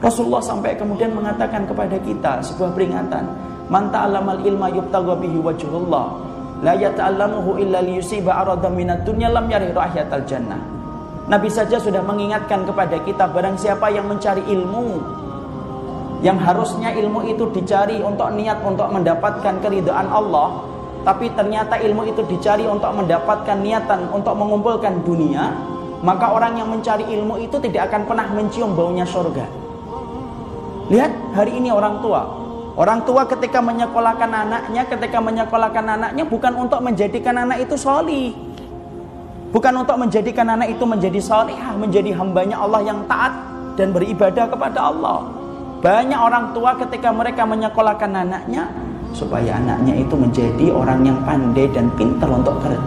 Rasulullah sampai kemudian mengatakan kepada kita sebuah peringatan, "Man ta'allamal ilma yubtagha bihi wajhullah, la yata'allamuhu illa liyusiba aradan minad dunya lam yarih rahiyatal jannah." Nabi saja sudah mengingatkan kepada kita barang siapa yang mencari ilmu yang harusnya ilmu itu dicari untuk niat untuk mendapatkan keridhaan Allah, tapi ternyata ilmu itu dicari untuk mendapatkan niatan untuk mengumpulkan dunia, maka orang yang mencari ilmu itu tidak akan pernah mencium baunya surga. Lihat hari ini orang tua. Orang tua ketika menyekolahkan anaknya, ketika menyekolahkan anaknya bukan untuk menjadikan anak itu soli. Bukan untuk menjadikan anak itu menjadi solihah, menjadi hambanya Allah yang taat dan beribadah kepada Allah. Banyak orang tua ketika mereka menyekolahkan anaknya supaya anaknya itu menjadi orang yang pandai dan pintar untuk kerja.